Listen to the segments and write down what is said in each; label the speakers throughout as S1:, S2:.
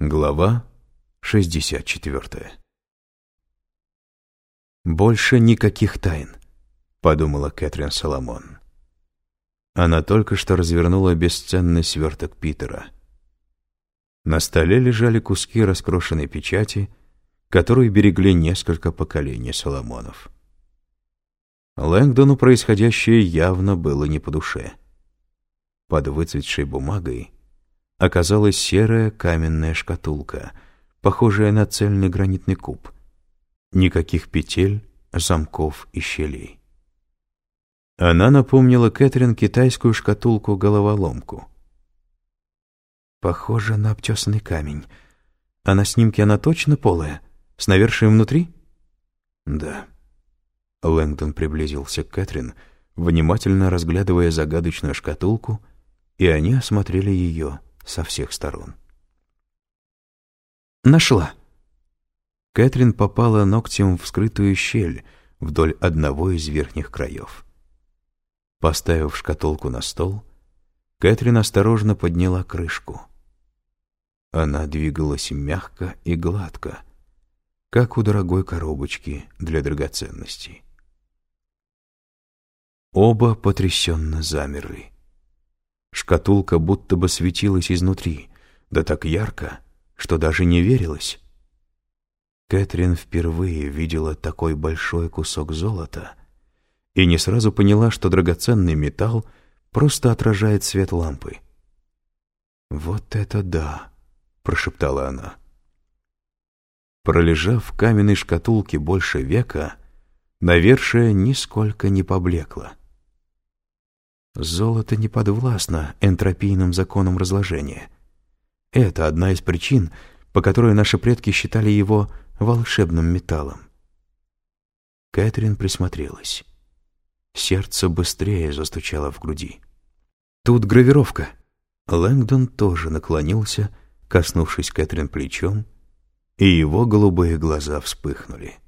S1: Глава 64 «Больше никаких тайн», — подумала Кэтрин Соломон. Она только что развернула бесценный сверток Питера. На столе лежали куски раскрошенной печати, которую берегли несколько поколений Соломонов. Лэнгдону происходящее явно было не по душе. Под выцветшей бумагой оказалась серая каменная шкатулка, похожая на цельный гранитный куб. Никаких петель, замков и щелей. Она напомнила Кэтрин китайскую шкатулку-головоломку. Похоже на обтесанный камень. А на снимке она точно полая? С навершием внутри? Да. Лэнгдон приблизился к Кэтрин, внимательно разглядывая загадочную шкатулку, и они осмотрели ее со всех сторон. «Нашла!» Кэтрин попала ногтем в скрытую щель вдоль одного из верхних краев. Поставив шкатулку на стол, Кэтрин осторожно подняла крышку. Она двигалась мягко и гладко, как у дорогой коробочки для драгоценностей. Оба потрясенно замерли. Шкатулка будто бы светилась изнутри, да так ярко, что даже не верилось. Кэтрин впервые видела такой большой кусок золота и не сразу поняла, что драгоценный металл просто отражает свет лампы. «Вот это да!» — прошептала она. Пролежав в каменной шкатулке больше века, навершие нисколько не поблекло. Золото не подвластно энтропийным законам разложения. Это одна из причин, по которой наши предки считали его волшебным металлом. Кэтрин присмотрелась. Сердце быстрее застучало в груди. «Тут гравировка». Лэнгдон тоже наклонился, коснувшись Кэтрин плечом, и его голубые глаза вспыхнули.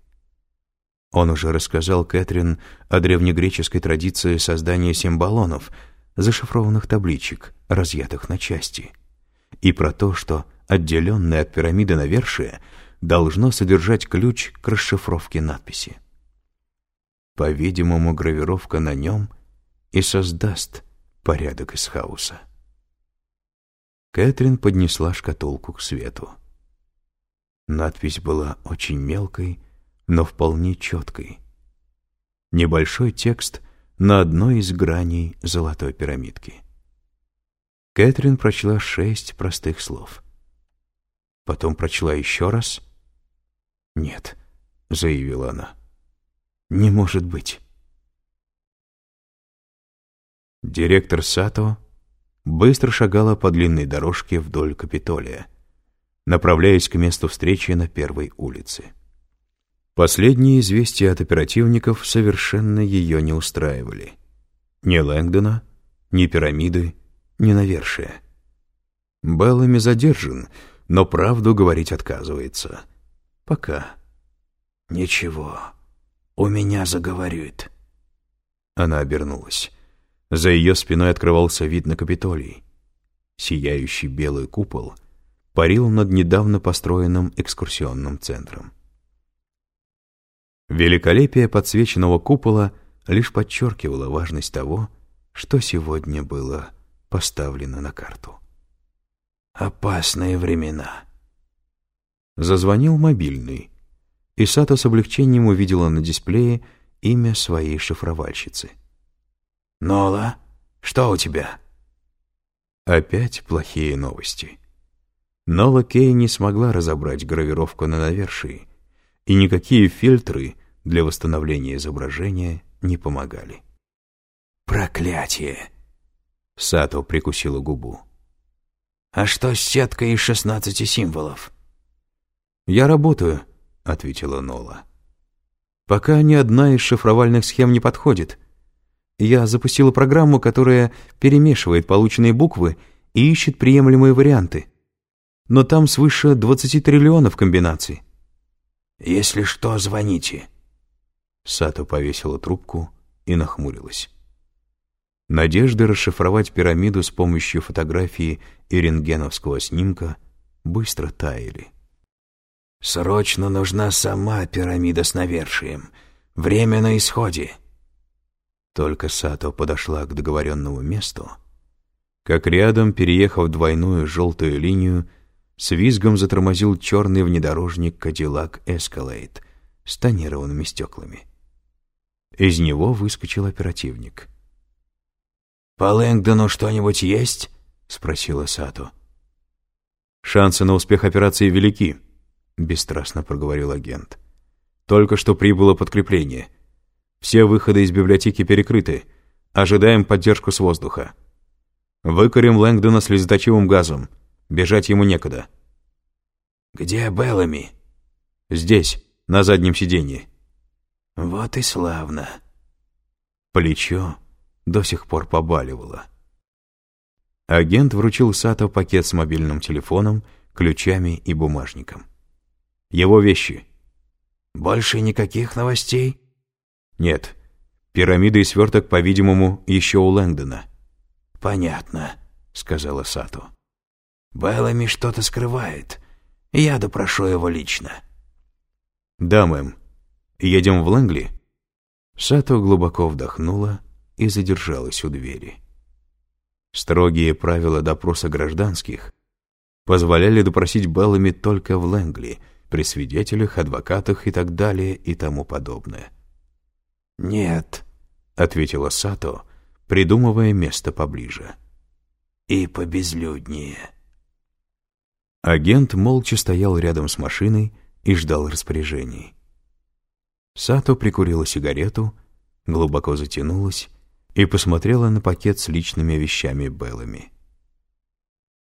S1: Он уже рассказал Кэтрин о древнегреческой традиции создания символонов, зашифрованных табличек, разъятых на части, и про то, что отделенное от пирамиды навершие должно содержать ключ к расшифровке надписи. По-видимому, гравировка на нем и создаст порядок из хаоса. Кэтрин поднесла шкатулку к свету. Надпись была очень мелкой но вполне четкой. Небольшой текст на одной из граней золотой пирамидки. Кэтрин прочла шесть простых слов. Потом прочла еще раз. «Нет», — заявила она, — «не может быть». Директор Сато быстро шагала по длинной дорожке вдоль Капитолия, направляясь к месту встречи на первой улице. Последние известия от оперативников совершенно ее не устраивали. Ни Лэнгдона, ни пирамиды, ни навершия. Беллами задержан, но правду говорить отказывается. Пока. «Ничего, у меня заговорит». Она обернулась. За ее спиной открывался вид на Капитолий. Сияющий белый купол парил над недавно построенным экскурсионным центром. Великолепие подсвеченного купола лишь подчеркивало важность того, что сегодня было поставлено на карту. «Опасные времена». Зазвонил мобильный, и Сато с облегчением увидела на дисплее имя своей шифровальщицы. «Нола, что у тебя?» Опять плохие новости. Нола Кей не смогла разобрать гравировку на навершии, и никакие фильтры для восстановления изображения не помогали. «Проклятие!» Сато прикусила губу. «А что с сеткой из шестнадцати символов?» «Я работаю», — ответила Нола. «Пока ни одна из шифровальных схем не подходит. Я запустила программу, которая перемешивает полученные буквы и ищет приемлемые варианты. Но там свыше двадцати триллионов комбинаций. «Если что, звоните». Сато повесила трубку и нахмурилась. Надежды расшифровать пирамиду с помощью фотографии и рентгеновского снимка быстро таяли.
S2: «Срочно нужна сама пирамида с навершием. Время на исходе».
S1: Только Сато подошла к договоренному месту, как рядом, переехав двойную желтую линию, с визгом затормозил черный внедорожник Cadillac Escalade с тонированными стеклами. Из него выскочил оперативник.
S2: «По Лэнгдону что-нибудь есть?» — спросила Сато.
S1: «Шансы на успех операции велики», — бесстрастно проговорил агент. «Только что прибыло подкрепление. Все выходы из библиотеки перекрыты. Ожидаем поддержку с воздуха. Выкорим Лэнгдона слезоточивым газом. Бежать ему некуда».
S2: «Где Беллами?»
S1: «Здесь, на заднем сиденье».
S2: «Вот и славно».
S1: Плечо до сих пор побаливало. Агент вручил Сато пакет с мобильным телефоном, ключами и бумажником. Его вещи.
S2: «Больше никаких новостей?»
S1: «Нет. Пирамида и сверток, по-видимому, еще у Лэнгдона».
S2: «Понятно», — сказала Сато. «Беллами что-то скрывает. Я допрошу его лично».
S1: «Да, мэм. Едем в Лэнгли?» Сато глубоко вдохнула и задержалась у двери. Строгие правила допроса гражданских позволяли допросить Беллами только в Лэнгли, при свидетелях, адвокатах и так далее и тому подобное.
S2: «Нет», — ответила
S1: Сато, придумывая место поближе.
S2: «И побезлюднее».
S1: Агент молча стоял рядом с машиной и ждал распоряжений. Сато прикурила сигарету, глубоко затянулась и посмотрела на пакет с личными вещами Беллами.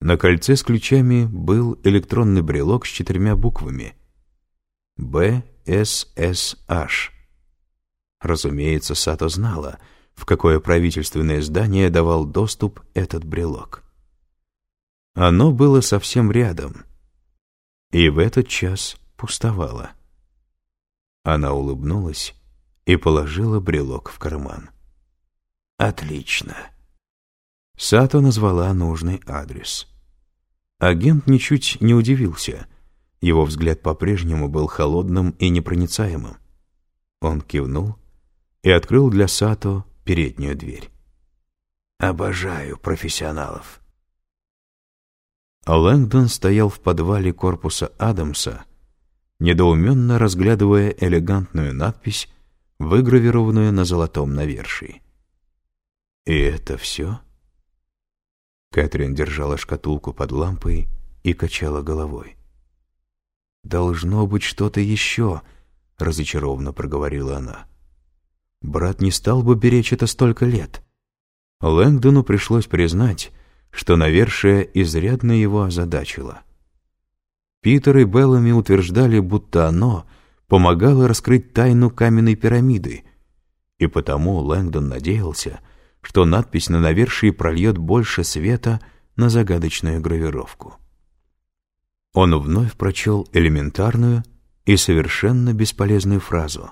S1: На кольце с ключами был электронный брелок с четырьмя буквами «БССH». Разумеется, Сато знала, в какое правительственное здание давал доступ этот брелок. Оно было совсем рядом, и в этот час пустовало. Она улыбнулась и положила брелок в карман.
S2: «Отлично».
S1: Сато назвала нужный адрес. Агент ничуть не удивился. Его взгляд по-прежнему был холодным и непроницаемым. Он кивнул и открыл для Сато переднюю дверь.
S2: «Обожаю профессионалов».
S1: Лэнгдон стоял в подвале корпуса Адамса, недоуменно разглядывая элегантную надпись, выгравированную на золотом навершии. «И это все?» Кэтрин держала шкатулку под лампой и качала головой. «Должно быть что-то еще», — разочарованно проговорила она. «Брат не стал бы беречь это столько лет». Лэнгдону пришлось признать, что навершие изрядно его озадачило. Питер и Беллами утверждали, будто оно помогало раскрыть тайну каменной пирамиды, и потому Лэнгдон надеялся, что надпись на навершии прольет больше света на загадочную гравировку. Он вновь прочел элементарную и совершенно бесполезную фразу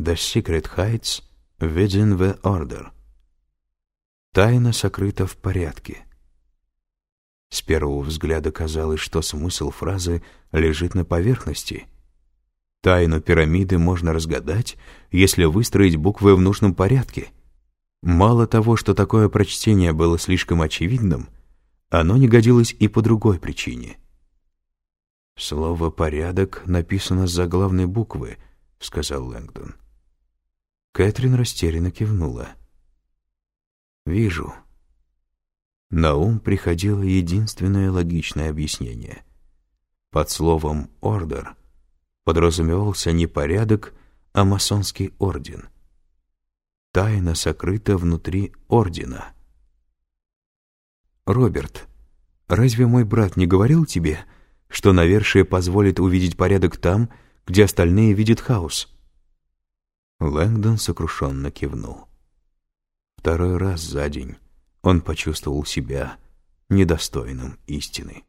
S1: «The secret hides within the order». Тайна сокрыта в порядке. С первого взгляда казалось, что смысл фразы лежит на поверхности. Тайну пирамиды можно разгадать, если выстроить буквы в нужном порядке. Мало того, что такое прочтение было слишком очевидным, оно не годилось и по другой причине. «Слово «порядок» написано с заглавной буквы», — сказал Лэнгдон. Кэтрин растерянно кивнула. «Вижу», на ум приходило единственное логичное объяснение. Под словом «ордер» подразумевался не порядок, а масонский орден. Тайна сокрыта внутри ордена. «Роберт, разве мой брат не говорил тебе, что навершие позволит увидеть порядок там, где остальные видят хаос?» Лэнгдон сокрушенно кивнул. Второй раз за день он почувствовал себя недостойным истины.